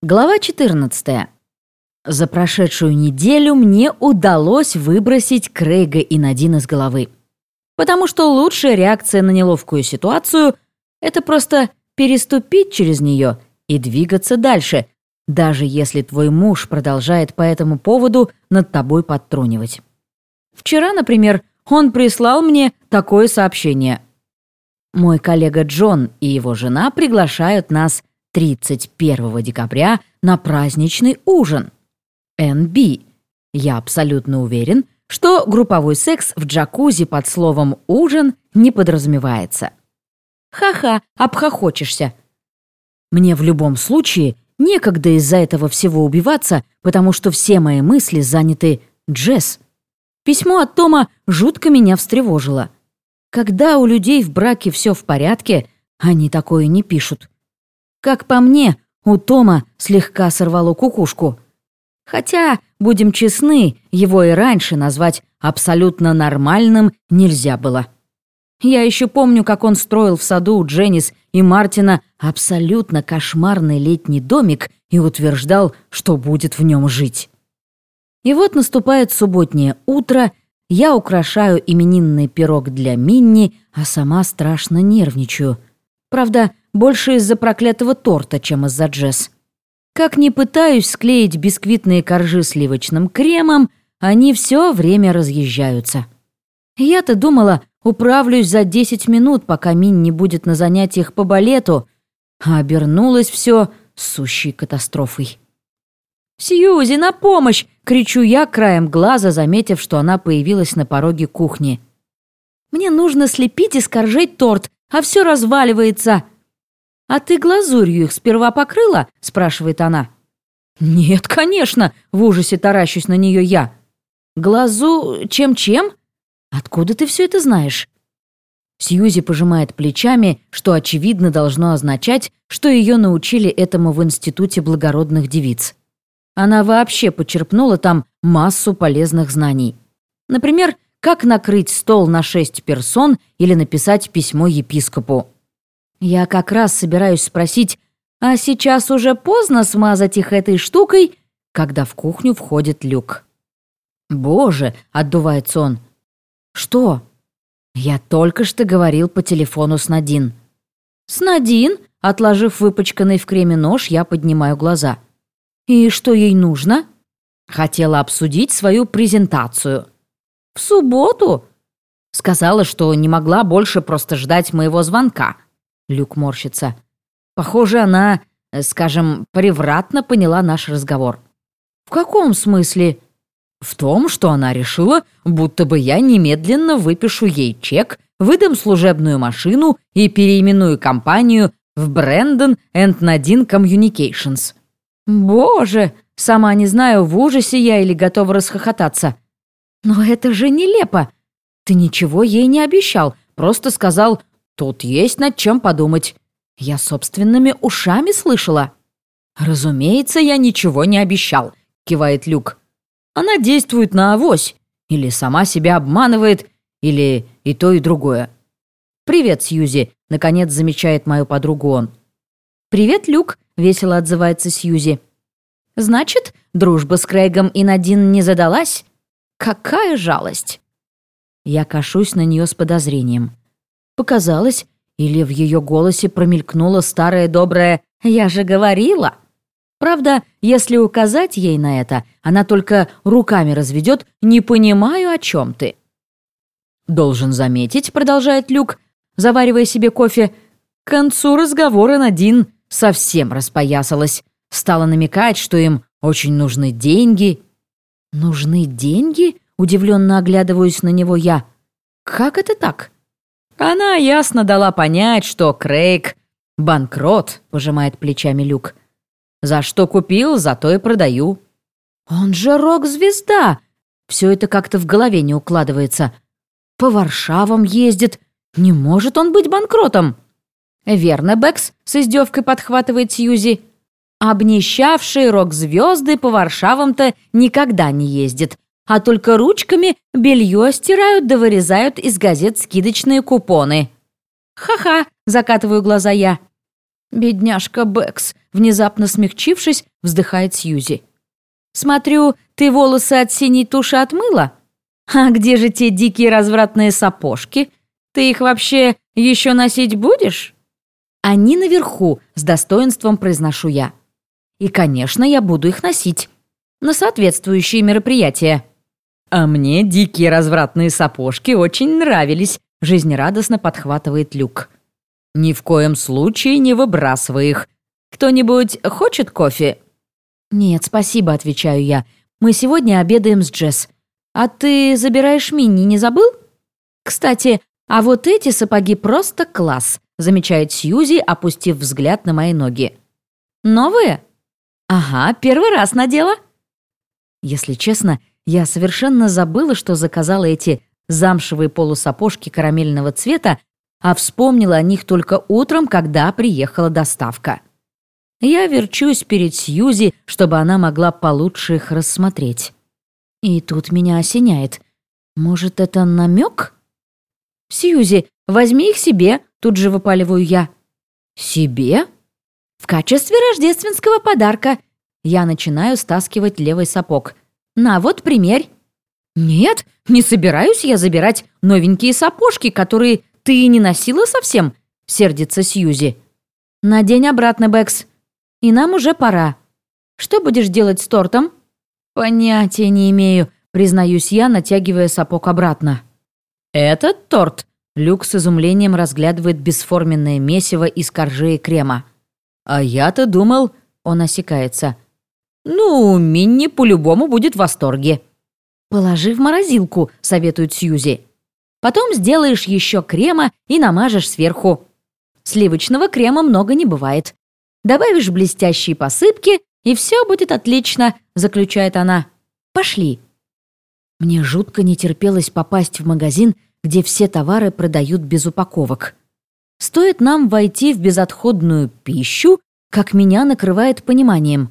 Глава 14. За прошедшую неделю мне удалось выбросить Крейга и Надин из головы. Потому что лучшая реакция на неловкую ситуацию — это просто переступить через нее и двигаться дальше, даже если твой муж продолжает по этому поводу над тобой подтрунивать. Вчера, например, он прислал мне такое сообщение. Мой коллега Джон и его жена приглашают нас 31 декабря на праздничный ужин. NB. Я абсолютно уверен, что групповой секс в джакузи под словом «ужин» не подразумевается. Ха-ха, обхохочешься. Мне в любом случае некогда из-за этого всего убиваться, потому что все мои мысли заняты Джесс. Письмо от Тома жутко меня встревожило. Когда у людей в браке все в порядке, они такое не пишут. Как по мне, у Тома слегка сорвало кукушку. Хотя, будем честны, его и раньше назвать абсолютно нормальным нельзя было. Я еще помню, как он строил в саду у Дженнис и Мартина абсолютно кошмарный летний домик и утверждал, что будет в нем жить. И вот наступает субботнее утро, я украшаю именинный пирог для Минни, а сама страшно нервничаю. Правда, больше из-за проклятого торта, чем из-за Джесс. Как ни пытаюсь склеить бисквитные коржи сливочным кремом, они все время разъезжаются. Я-то думала, управлюсь за 10 минут, пока Мин не будет на занятиях по балету, а обернулось все сущей катастрофой. «Сьюзи, на помощь!» — кричу я краем глаза, заметив, что она появилась на пороге кухни. «Мне нужно слепить из коржей торт, а все разваливается!» «А ты глазурью их сперва покрыла?» — спрашивает она. «Нет, конечно!» — в ужасе таращусь на нее я. «Глазу... чем-чем? Откуда ты все это знаешь?» Сьюзи пожимает плечами, что очевидно должно означать, что ее научили этому в Институте благородных девиц. Она вообще почерпнула там массу полезных знаний. Например, как накрыть стол на шесть персон или написать письмо епископу. Я как раз собираюсь спросить, а сейчас уже поздно смазать их этой штукой, когда в кухню входит Люк. «Боже!» — отдувается он. «Что?» «Я только что говорил по телефону с Надин». «С Надин?» — отложив выпачканный в креме нож, я поднимаю глаза. «И что ей нужно?» «Хотела обсудить свою презентацию». «В субботу?» Сказала, что не могла больше просто ждать моего звонка. Люк морщится. Похоже, она, э, скажем, превратно поняла наш разговор. В каком смысле? В том, что она решила, будто бы я немедленно выпишу ей чек, выдам служебную машину и переименую компанию в Brandon and Nadine Communications. Боже, сама не знаю, в ужасе я или готова расхохотаться. Но это же нелепо. Ты ничего ей не обещал, просто сказал Тут есть над чем подумать. Я собственными ушами слышала. Разумеется, я ничего не обещал, кивает Люк. Она действует на авось. Или сама себя обманывает, или и то, и другое. «Привет, Сьюзи», — наконец замечает мою подругу он. «Привет, Люк», — весело отзывается Сьюзи. «Значит, дружба с Крейгом и Надин не задалась? Какая жалость!» Я кашусь на нее с подозрением. Показалось, или в ее голосе промелькнуло старое доброе «я же говорила». Правда, если указать ей на это, она только руками разведет «не понимаю, о чем ты». «Должен заметить», — продолжает Люк, заваривая себе кофе, к концу разговора Надин совсем распоясалась, стала намекать, что им очень нужны деньги. «Нужны деньги?» — удивленно оглядываюсь на него я. «Как это так?» Она ясно дала понять, что Крейг — банкрот, пожимает плечами Люк. За что купил, за то и продаю. Он же рок-звезда. Все это как-то в голове не укладывается. По Варшавам ездит. Не может он быть банкротом. Верно, Бэкс, с издевкой подхватывает Сьюзи. Обнищавшие рок-звезды по Варшавам-то никогда не ездят а только ручками белье стирают да вырезают из газет скидочные купоны. «Ха-ха!» — закатываю глаза я. «Бедняжка Бэкс», внезапно смягчившись, вздыхает Сьюзи. «Смотрю, ты волосы от синей туши отмыла? А где же те дикие развратные сапожки? Ты их вообще еще носить будешь?» «Они наверху», — с достоинством произношу я. «И, конечно, я буду их носить. На соответствующие мероприятия». «А мне дикие развратные сапожки очень нравились», — жизнерадостно подхватывает Люк. «Ни в коем случае не выбрасывай их. Кто-нибудь хочет кофе?» «Нет, спасибо», — отвечаю я. «Мы сегодня обедаем с Джесс. А ты забираешь Минни, не забыл?» «Кстати, а вот эти сапоги просто класс», — замечает Сьюзи, опустив взгляд на мои ноги. «Новые?» «Ага, первый раз надела». Если честно, я совершенно забыла, что заказала эти замшевые полусапожки карамельного цвета, а вспомнила о них только утром, когда приехала доставка. Я верчусь перед Сьюзи, чтобы она могла получше их рассмотреть. И тут меня осеняет. Может, это намек? «Сьюзи, возьми их себе», — тут же выпаливаю я. «Себе?» «В качестве рождественского подарка». Я начинаю стаскивать левый сапог. «На, вот примерь». «Нет, не собираюсь я забирать новенькие сапожки, которые ты не носила совсем», — сердится Сьюзи. «Надень обратно, Бэкс. И нам уже пора. Что будешь делать с тортом?» «Понятия не имею», — признаюсь я, натягивая сапог обратно. «Этот торт?» — Люк с изумлением разглядывает бесформенное месиво из коржи и крема. «А я-то думал...» — он осекается. «Ну, Минни по-любому будет в восторге». «Положи в морозилку», — советует Сьюзи. «Потом сделаешь еще крема и намажешь сверху. Сливочного крема много не бывает. Добавишь блестящие посыпки, и все будет отлично», — заключает она. «Пошли». Мне жутко не терпелось попасть в магазин, где все товары продают без упаковок. Стоит нам войти в безотходную пищу, как меня накрывает пониманием.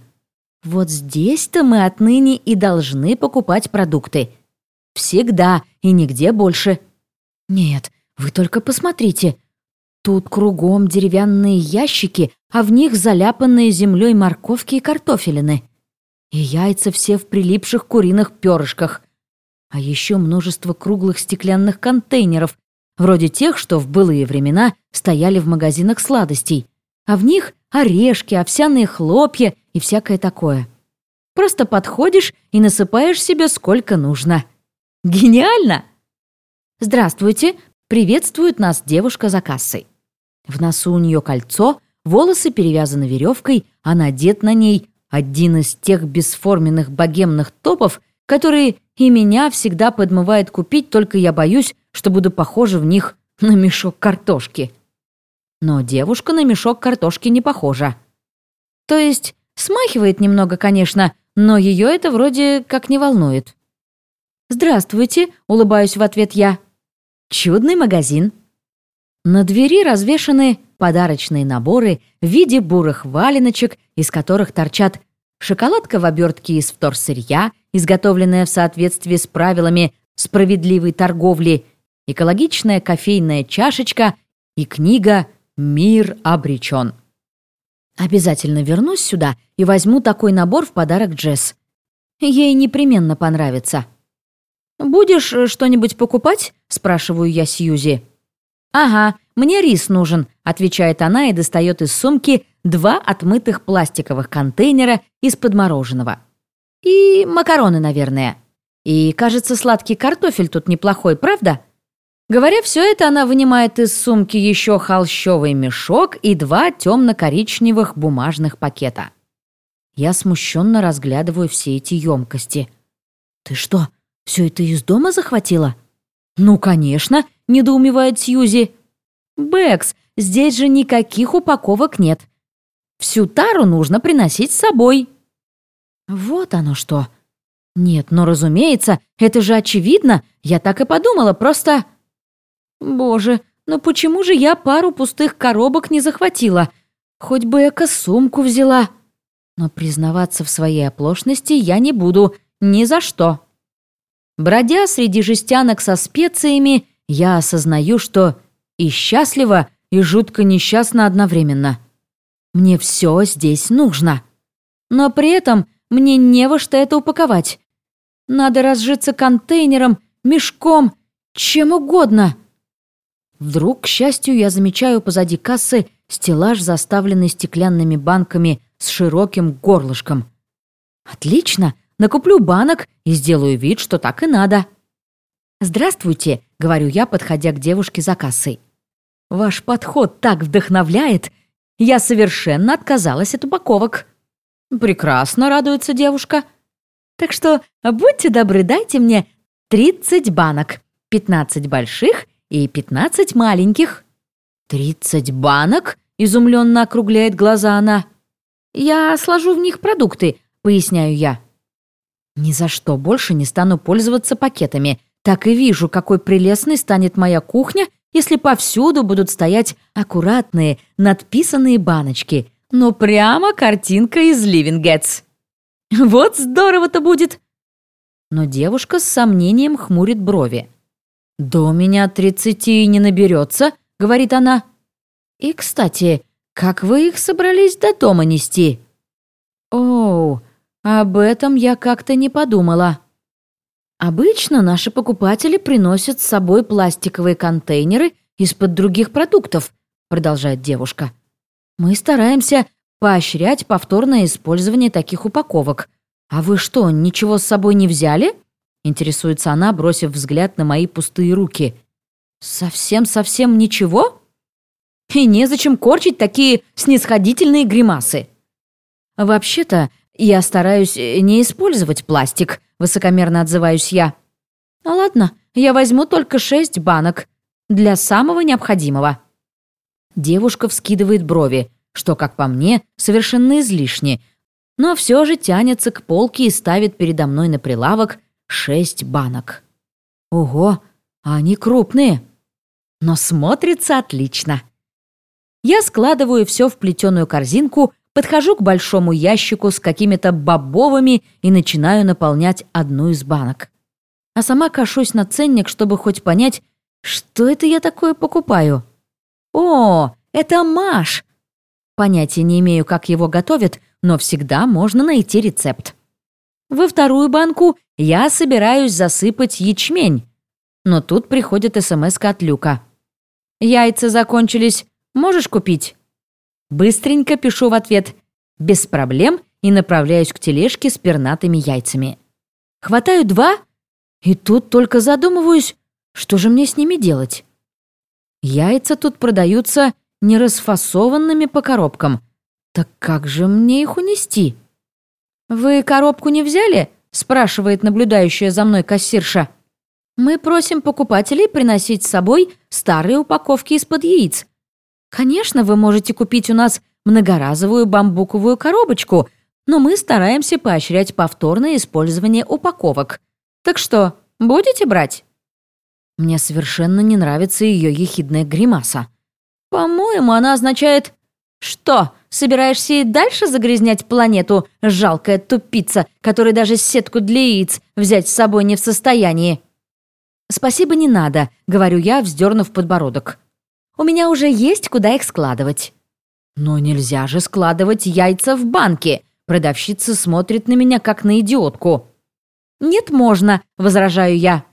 Вот здесь-то мы отныне и должны покупать продукты. Всегда и нигде больше. Нет, вы только посмотрите. Тут кругом деревянные ящики, а в них заляпанные землей морковки и картофелины. И яйца все в прилипших куриных перышках. А еще множество круглых стеклянных контейнеров, вроде тех, что в былые времена стояли в магазинах сладостей. А в них орешки, овсяные хлопья и всякое такое. Просто подходишь и насыпаешь себе сколько нужно. Гениально! «Здравствуйте!» — приветствует нас девушка за кассой. В носу у нее кольцо, волосы перевязаны веревкой, а надет на ней один из тех бесформенных богемных топов, которые и меня всегда подмывает купить, только я боюсь, что буду похожа в них на мешок картошки. Но девушка на мешок картошки не похожа. То есть смахивает немного, конечно, но ее это вроде как не волнует. «Здравствуйте», — улыбаюсь в ответ я. «Чудный магазин». На двери развешаны подарочные наборы в виде бурых валеночек, из которых торчат шоколадка в обертке из вторсырья, изготовленная в соответствии с правилами справедливой торговли, экологичная кофейная чашечка и книга «Мир обречен». Обязательно вернусь сюда и возьму такой набор в подарок Джесс. Ей непременно понравится. «Будешь э, что-нибудь покупать?» – спрашиваю я Сьюзи. «Ага, мне рис нужен», – отвечает она и достает из сумки два отмытых пластиковых контейнера из-под мороженого. И макароны, наверное. И, кажется, сладкий картофель тут неплохой, правда? Говоря все это, она вынимает из сумки еще холщовый мешок и два темно-коричневых бумажных пакета. Я смущенно разглядываю все эти емкости. «Ты что, все это из дома захватила?» «Ну, конечно», — недоумевает Сьюзи. «Бэкс, здесь же никаких упаковок нет. Всю тару нужно приносить с собой». «Вот оно что!» «Нет, но, разумеется, это же очевидно. Я так и подумала, просто...» «Боже, но почему же я пару пустых коробок не захватила? Хоть бы эко-сумку взяла. Но признаваться в своей оплошности я не буду. Ни за что. Бродя среди жестянок со специями, я осознаю, что и счастлива, и жутко несчастна одновременно. Мне все здесь нужно. Но при этом мне не во что это упаковать. Надо разжиться контейнером, мешком, чем угодно. Вдруг, к счастью, я замечаю позади кассы стеллаж, заставленный стеклянными банками с широким горлышком. Отлично, накуплю банок и сделаю вид, что так и надо. «Здравствуйте», — говорю я, подходя к девушке за кассой. «Ваш подход так вдохновляет. Я совершенно отказалась от упаковок». «Прекрасно», — радуется девушка. «Так что будьте добры, дайте мне 30 банок, 15 больших и 15 маленьких». «Тридцать банок?» — изумленно округляет глаза она. «Я сложу в них продукты», — поясняю я. «Ни за что больше не стану пользоваться пакетами. Так и вижу, какой прелестной станет моя кухня, если повсюду будут стоять аккуратные, надписанные баночки. Ну, прямо картинка из Ливингетс. Вот здорово-то будет!» Но девушка с сомнением хмурит брови. «Да у меня тридцати не наберется», — говорит она. «И, кстати, как вы их собрались до дома нести?» «Оу, об этом я как-то не подумала». «Обычно наши покупатели приносят с собой пластиковые контейнеры из-под других продуктов», продолжает девушка. «Мы стараемся поощрять повторное использование таких упаковок. А вы что, ничего с собой не взяли?» Интересуется она, бросив взгляд на мои пустые руки. «Совсем-совсем ничего?» «И незачем корчить такие снисходительные гримасы». «Вообще-то, я стараюсь не использовать пластик», — высокомерно отзываюсь я. «Ну ладно, я возьму только шесть банок. Для самого необходимого». Девушка вскидывает брови, что, как по мне, совершенно излишне, но все же тянется к полке и ставит передо мной на прилавок шесть банок. Ого, они крупные но смотрится отлично. Я складываю все в плетеную корзинку, подхожу к большому ящику с какими-то бобовыми и начинаю наполнять одну из банок. А сама кашусь на ценник, чтобы хоть понять, что это я такое покупаю. О, это маш! Понятия не имею, как его готовят, но всегда можно найти рецепт. Во вторую банку я собираюсь засыпать ячмень. Но тут приходит смс от Люка. «Яйца закончились. Можешь купить?» Быстренько пишу в ответ «Без проблем» и направляюсь к тележке с пернатыми яйцами. Хватаю два, и тут только задумываюсь, что же мне с ними делать. Яйца тут продаются не расфасованными по коробкам. Так как же мне их унести? «Вы коробку не взяли?» – спрашивает наблюдающая за мной кассирша. Мы просим покупателей приносить с собой старые упаковки из-под яиц. Конечно, вы можете купить у нас многоразовую бамбуковую коробочку, но мы стараемся поощрять повторное использование упаковок. Так что, будете брать? Мне совершенно не нравится ее ехидная гримаса. По-моему, она означает «Что, собираешься и дальше загрязнять планету, жалкая тупица, которая даже сетку для яиц взять с собой не в состоянии?» «Спасибо, не надо», — говорю я, вздернув подбородок. «У меня уже есть куда их складывать». «Но нельзя же складывать яйца в банке», — продавщица смотрит на меня, как на идиотку. «Нет, можно», — возражаю я.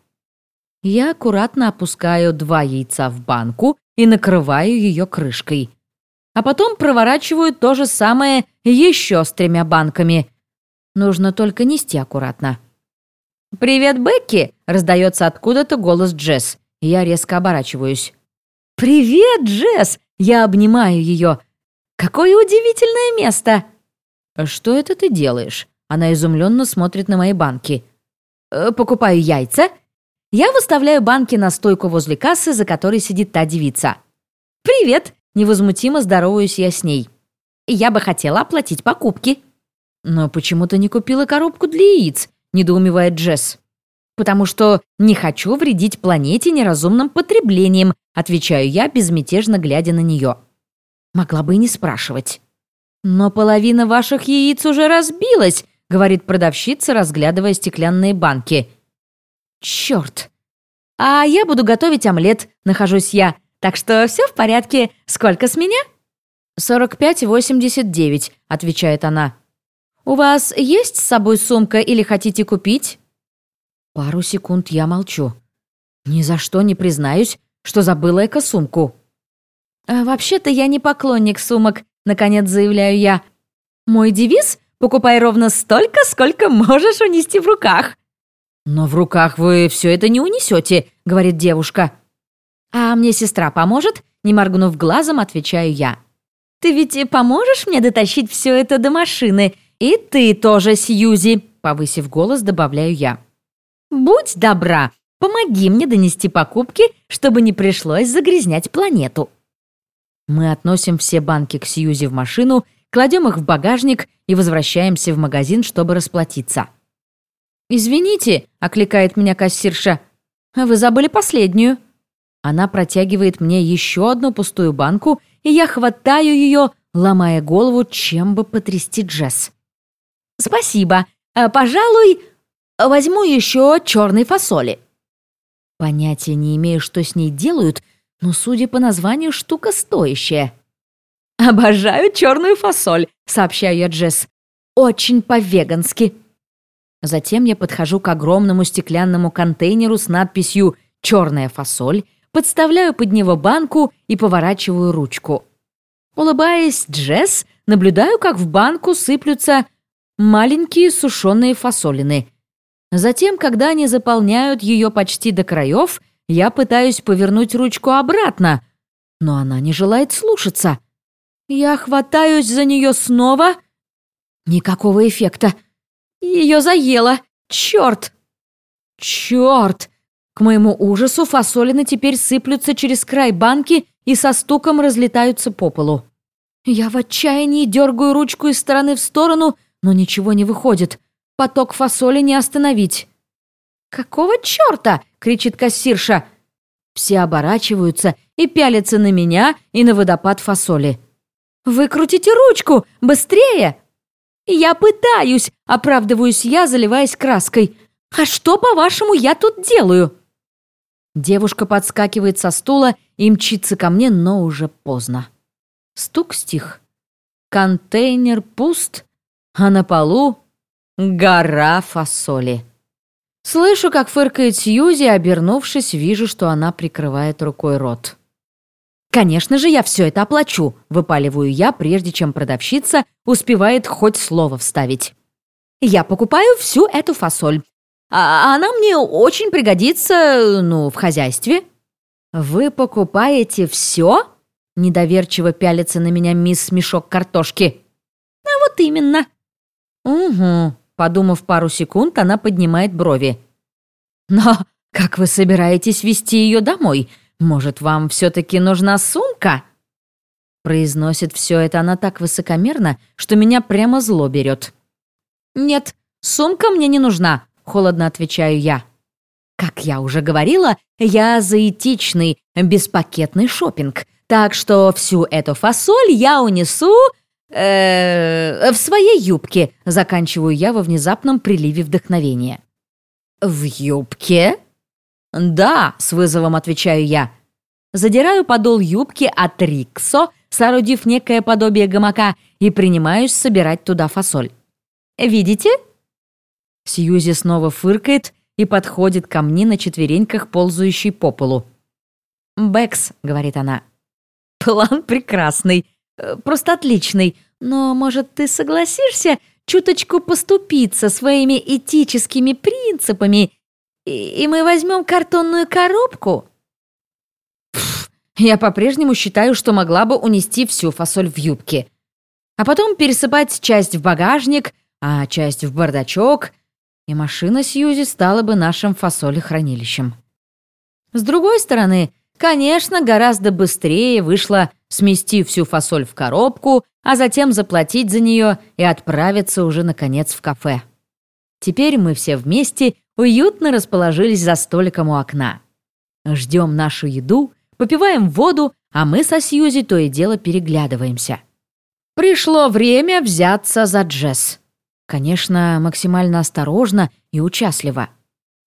Я аккуратно опускаю два яйца в банку и накрываю ее крышкой. А потом проворачиваю то же самое еще с тремя банками. Нужно только нести аккуратно. «Привет, Бекки!» — раздается откуда-то голос Джесс. Я резко оборачиваюсь. «Привет, Джесс!» — я обнимаю ее. «Какое удивительное место!» «Что это ты делаешь?» Она изумленно смотрит на мои банки. «Э, «Покупаю яйца». Я выставляю банки на стойку возле кассы, за которой сидит та девица. «Привет!» — невозмутимо здороваюсь я с ней. «Я бы хотела оплатить покупки». «Но почему ты не купила коробку для яиц?» недоумевает Джесс. «Потому что не хочу вредить планете неразумным потреблением», отвечаю я, безмятежно глядя на нее. Могла бы и не спрашивать. «Но половина ваших яиц уже разбилась», говорит продавщица, разглядывая стеклянные банки. «Черт! А я буду готовить омлет, нахожусь я, так что все в порядке. Сколько с меня?» «45,89», — отвечает она. «У вас есть с собой сумка или хотите купить?» Пару секунд я молчу. Ни за что не признаюсь, что забыла эко-сумку. «А «Вообще-то я не поклонник сумок», — наконец заявляю я. «Мой девиз — покупай ровно столько, сколько можешь унести в руках». «Но в руках вы все это не унесете», — говорит девушка. «А мне сестра поможет?» — не моргнув глазом, отвечаю я. «Ты ведь поможешь мне дотащить все это до машины? И ты тоже, Сьюзи!» — повысив голос, добавляю я. «Будь добра, помоги мне донести покупки, чтобы не пришлось загрязнять планету». Мы относим все банки к Сьюзи в машину, кладем их в багажник и возвращаемся в магазин, чтобы расплатиться. «Извините», — окликает меня кассирша, — «вы забыли последнюю». Она протягивает мне еще одну пустую банку, и я хватаю ее, ломая голову, чем бы потрясти Джесс. «Спасибо. А, пожалуй, возьму еще черной фасоли». Понятия не имею, что с ней делают, но, судя по названию, штука стоящая. «Обожаю черную фасоль», — сообщаю я Джесс. «Очень по-вегански». Затем я подхожу к огромному стеклянному контейнеру с надписью «Черная фасоль», подставляю под него банку и поворачиваю ручку. Улыбаясь Джесс, наблюдаю, как в банку сыплются маленькие сушеные фасолины. Затем, когда они заполняют ее почти до краев, я пытаюсь повернуть ручку обратно, но она не желает слушаться. Я хватаюсь за нее снова. Никакого эффекта. Ее заело. Черт! Черт! К моему ужасу фасолины теперь сыплются через край банки и со стуком разлетаются по полу. Я в отчаянии дергаю ручку из стороны в сторону, но ничего не выходит. Поток фасоли не остановить. «Какого черта?» — кричит кассирша. Все оборачиваются и пялятся на меня и на водопад фасоли. «Выкрутите ручку! Быстрее!» «Я пытаюсь!» — оправдываюсь я, заливаясь краской. «А что, по-вашему, я тут делаю?» Девушка подскакивает со стула и мчится ко мне, но уже поздно. Стук стих. Контейнер пуст, а на полу гора фасоли. Слышу, как фыркает Сьюзи, обернувшись, вижу, что она прикрывает рукой рот. «Конечно же, я все это оплачу», — выпаливаю я, прежде чем продавщица успевает хоть слово вставить. «Я покупаю всю эту фасоль. А она мне очень пригодится, ну, в хозяйстве». «Вы покупаете все?» — недоверчиво пялится на меня мисс Мешок картошки. «А вот именно». «Угу», — подумав пару секунд, она поднимает брови. «Но как вы собираетесь вести ее домой? Может, вам все-таки нужна сумка?» Произносит все это она так высокомерно, что меня прямо зло берет. «Нет, сумка мне не нужна», — холодно отвечаю я. Как я уже говорила, я за этичный, беспакетный шопинг, так что всю эту фасоль я унесу э, в своей юбке, заканчиваю я во внезапном приливе вдохновения. В юбке? «Да», — с вызовом отвечаю я. Задираю подол юбки от Риксо, соорудив некое подобие гамака, и принимаюсь собирать туда фасоль. «Видите?» Сьюзи снова фыркает и подходит ко мне на четвереньках, ползающей по полу. «Бэкс», — говорит она, — «план прекрасный, э, просто отличный, но, может, ты согласишься чуточку поступиться своими этическими принципами и, мы возьмем картонную коробку?» Я по-прежнему считаю, что могла бы унести всю фасоль в юбке. А потом пересыпать часть в багажник, а часть в бардачок, и машина Сьюзи стала бы нашим фасолехранилищем. С другой стороны, конечно, гораздо быстрее вышло смести всю фасоль в коробку, а затем заплатить за нее и отправиться уже, наконец, в кафе. Теперь мы все вместе уютно расположились за столиком у окна. Ждем нашу еду, попиваем воду, а мы со Сьюзи то и дело переглядываемся. Пришло время взяться за Джесс. Конечно, максимально осторожно и участливо.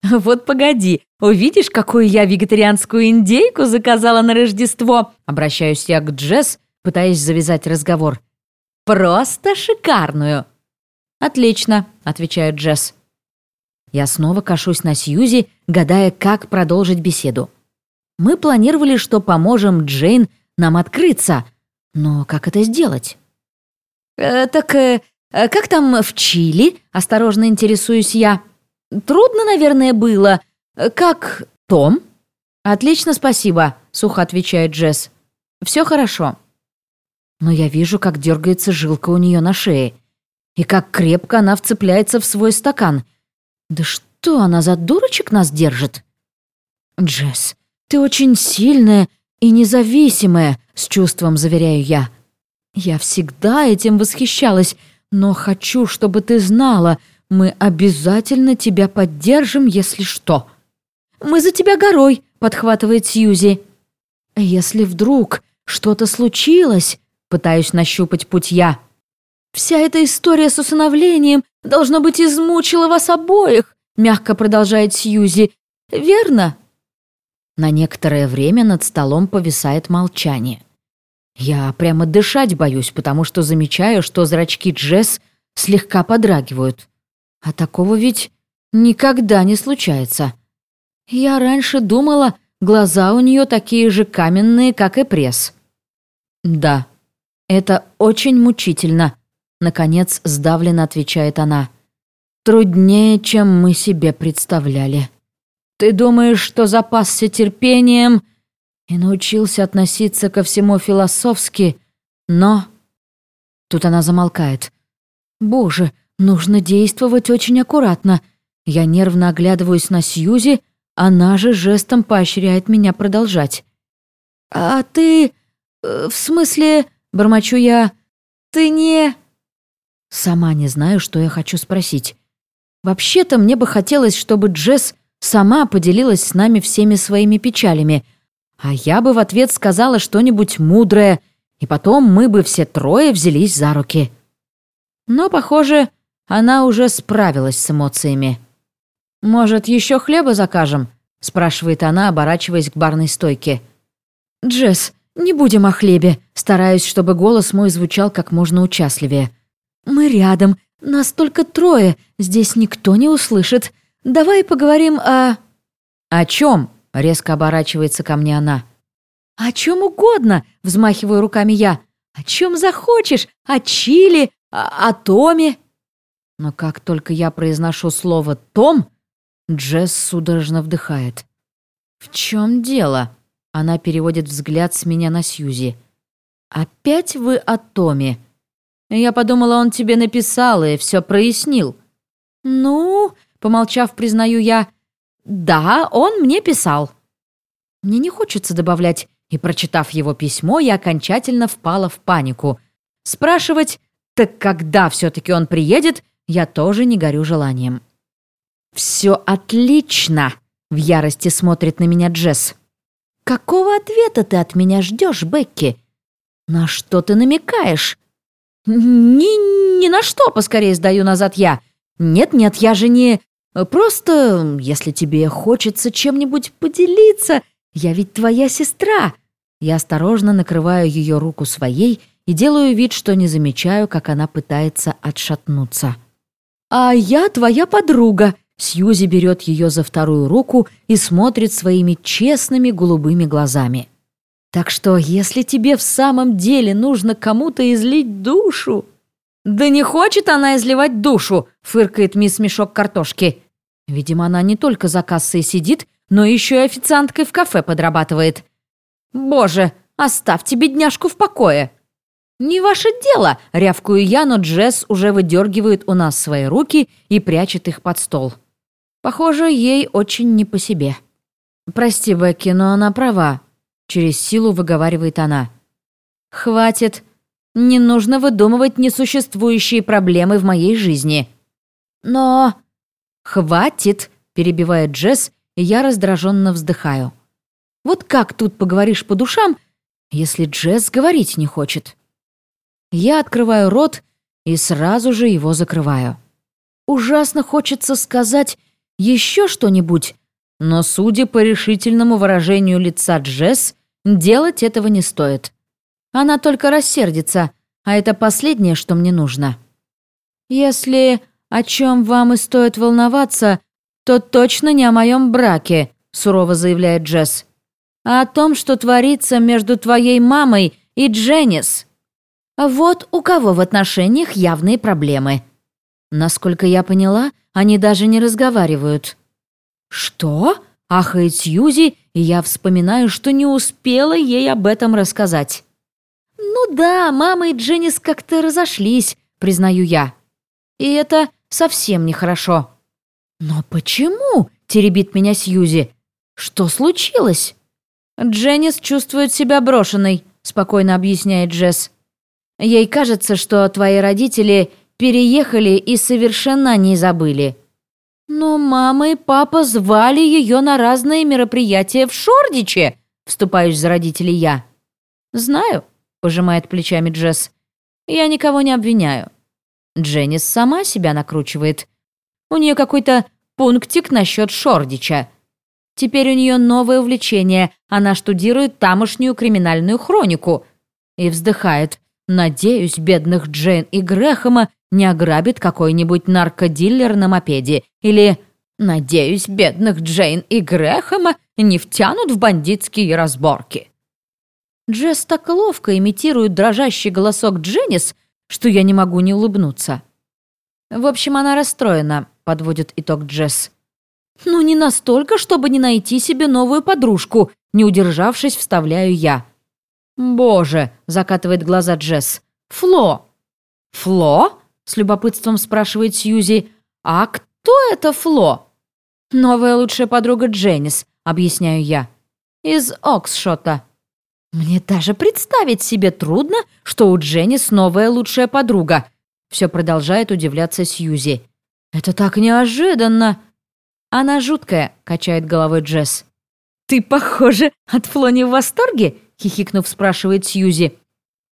«Вот погоди, увидишь, какую я вегетарианскую индейку заказала на Рождество?» Обращаюсь я к Джесс, пытаясь завязать разговор. «Просто шикарную!» «Отлично», — отвечает Джесс. Я снова кашусь на Сьюзи, гадая, как продолжить беседу. Мы планировали, что поможем Джейн нам открыться, но как это сделать? «Э, «Так э, как там в Чили?» — осторожно интересуюсь я. «Трудно, наверное, было. Как Том?» «Отлично, спасибо», — сухо отвечает Джесс. «Все хорошо». Но я вижу, как дергается жилка у нее на шее, и как крепко она вцепляется в свой стакан. Да что она за дурочек нас держит? «Джесс, ты очень сильная и независимая», — с чувством заверяю я. «Я всегда этим восхищалась, но хочу, чтобы ты знала, мы обязательно тебя поддержим, если что». «Мы за тебя горой», — подхватывает Сьюзи. «Если вдруг что-то случилось», — пытаюсь нащупать путь я. «Вся эта история с усыновлением, должно быть, измучила вас обоих», — мягко продолжает Сьюзи. «Верно?» На некоторое время над столом повисает молчание. Я прямо дышать боюсь, потому что замечаю, что зрачки Джесс слегка подрагивают. А такого ведь никогда не случается. Я раньше думала, глаза у нее такие же каменные, как и пресс. Да, это очень мучительно, наконец сдавленно отвечает она. Труднее, чем мы себе представляли. Ты думаешь, что запасся терпением и научился относиться ко всему философски, но... Тут она замолкает. Боже, нужно действовать очень аккуратно. Я нервно оглядываюсь на Сьюзи, она же жестом поощряет меня продолжать. «А ты... Э, в смысле...» — бормочу я. «Ты не...» Сама не знаю, что я хочу спросить. Вообще-то мне бы хотелось, чтобы Джесс сама поделилась с нами всеми своими печалями, а я бы в ответ сказала что-нибудь мудрое, и потом мы бы все трое взялись за руки. Но, похоже, она уже справилась с эмоциями. «Может, еще хлеба закажем?» — спрашивает она, оборачиваясь к барной стойке. «Джесс, не будем о хлебе», — стараюсь, чтобы голос мой звучал как можно участливее. «Мы рядом, нас только трое, здесь никто не услышит. Давай поговорим о...» «О чем?» — резко оборачивается ко мне она. «О чем угодно», — взмахиваю руками я. «О чем захочешь, о Чили, о, о Томе». Но как только я произношу слово «Том», Джесс судорожно вдыхает. «В чем дело?» Она переводит взгляд с меня на Сьюзи. «Опять вы о Томе?» «Я подумала, он тебе написал и все прояснил». «Ну...» — помолчав, признаю я. «Да, он мне писал». Мне не хочется добавлять, и, прочитав его письмо, я окончательно впала в панику. Спрашивать, так когда все-таки он приедет, я тоже не горю желанием. «Все отлично!» — в ярости смотрит на меня Джесс. «Какого ответа ты от меня ждешь, Бекки? На что ты намекаешь?» «Ни, ни на что!» — поскорее сдаю назад я. «Нет-нет, я же не... Просто, если тебе хочется чем-нибудь поделиться, я ведь твоя сестра!» Я осторожно накрываю ее руку своей и делаю вид, что не замечаю, как она пытается отшатнуться. «А я твоя подруга», Сьюзи берет ее за вторую руку и смотрит своими честными голубыми глазами. «Так что, если тебе в самом деле нужно кому-то излить душу...» «Да не хочет она изливать душу!» — фыркает мисс Мешок картошки. Видимо, она не только за кассой сидит, но еще и официанткой в кафе подрабатывает. «Боже, оставьте бедняжку в покое!» «Не ваше дело!» — рявкую я, но Джесс уже выдергивает у нас свои руки и прячет их под стол. Похоже, ей очень не по себе. «Прости, Бекки, но она права», — через силу выговаривает она. «Хватит. Не нужно выдумывать несуществующие проблемы в моей жизни». «Но...» «Хватит», — перебивает Джесс, и я раздраженно вздыхаю. «Вот как тут поговоришь по душам, если Джесс говорить не хочет?» Я открываю рот и сразу же его закрываю. Ужасно хочется сказать еще что-нибудь, но, судя по решительному выражению лица Джесс, делать этого не стоит. Она только рассердится, а это последнее, что мне нужно. Если о чем вам и стоит волноваться, то точно не о моем браке, сурово заявляет Джесс, а о том, что творится между твоей мамой и Дженнис. Вот у кого в отношениях явные проблемы. Насколько я поняла, они даже не разговаривают. «Что?» – ахает Сьюзи, и я вспоминаю, что не успела ей об этом рассказать. «Ну да, мама и Дженнис как-то разошлись», – признаю я. «И это совсем нехорошо». «Но почему?» – теребит меня Сьюзи. «Что случилось?» «Дженнис чувствует себя брошенной», – спокойно объясняет Джесс. «Ей кажется, что твои родители переехали и совершенно не забыли. Но мама и папа звали ее на разные мероприятия в Шордиче, вступаюсь за родителей я. Знаю, пожимает плечами Джесс. Я никого не обвиняю. Дженнис сама себя накручивает. У нее какой-то пунктик насчет Шордича. Теперь у нее новое увлечение. Она штудирует тамошнюю криминальную хронику. И вздыхает. Надеюсь, бедных Джейн и Грэхэма не ограбит какой-нибудь наркодиллер на мопеде. Или, надеюсь, бедных Джейн и Грэхэма не втянут в бандитские разборки. Джесс так ловко имитирует дрожащий голосок Дженнис, что я не могу не улыбнуться. В общем, она расстроена, подводит итог Джесс. Ну, не настолько, чтобы не найти себе новую подружку, не удержавшись, вставляю я. «Боже!» — закатывает глаза Джесс. «Фло!» «Фло?» с любопытством спрашивает Сьюзи. «А кто это Фло?» «Новая лучшая подруга Дженнис», — объясняю я. «Из Оксшота». «Мне даже представить себе трудно, что у Дженнис новая лучшая подруга», — все продолжает удивляться Сьюзи. «Это так неожиданно!» «Она жуткая», — качает головой Джесс. «Ты, похоже, от Фло не в восторге?» — хихикнув, спрашивает Сьюзи.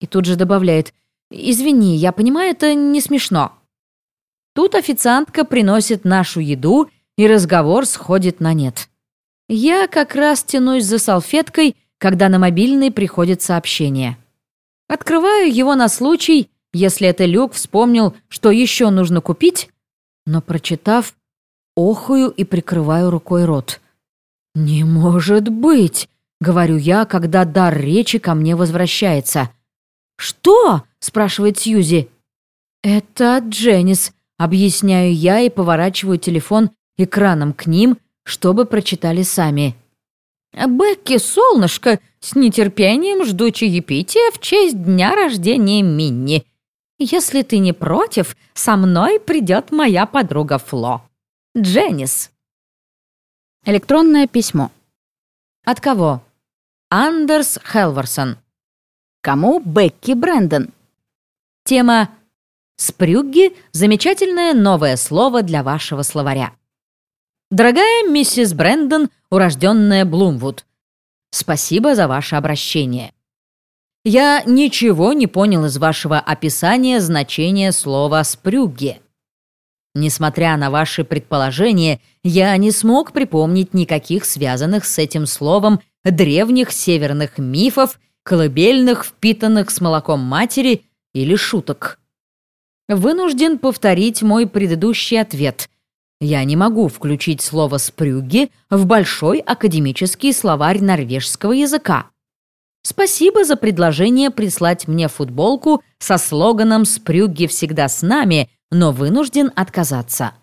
И тут же добавляет. «Извини, я понимаю, это не смешно». Тут официантка приносит нашу еду, и разговор сходит на нет. Я как раз тянусь за салфеткой, когда на мобильный приходит сообщение. Открываю его на случай, если это Люк вспомнил, что еще нужно купить, но, прочитав, охую и прикрываю рукой рот. «Не может быть!» — говорю я, когда дар речи ко мне возвращается. «Что?» спрашивает Сьюзи. «Это Дженнис», — объясняю я и поворачиваю телефон экраном к ним, чтобы прочитали сами. «Бекки, солнышко, с нетерпением жду чаепития в честь дня рождения Минни. Если ты не против, со мной придет моя подруга Фло. Дженнис». Электронное письмо. От кого? Андерс Хелверсон. Кому Бекки Брэндон? Тема «Спрюгги» — замечательное новое слово для вашего словаря. Дорогая миссис Брэндон, урожденная Блумвуд, спасибо за ваше обращение. Я ничего не понял из вашего описания значения слова «спрюгги». Несмотря на ваши предположения, я не смог припомнить никаких связанных с этим словом древних северных мифов, колыбельных, впитанных с молоком матери или шуток. Вынужден повторить мой предыдущий ответ. Я не могу включить слово «спрюги» в большой академический словарь норвежского языка. Спасибо за предложение прислать мне футболку со слоганом «Спрюги всегда с нами», но вынужден отказаться.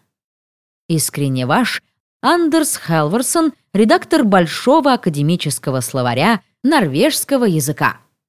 Искренне ваш Андерс Хелверсон, редактор Большого академического словаря норвежского языка.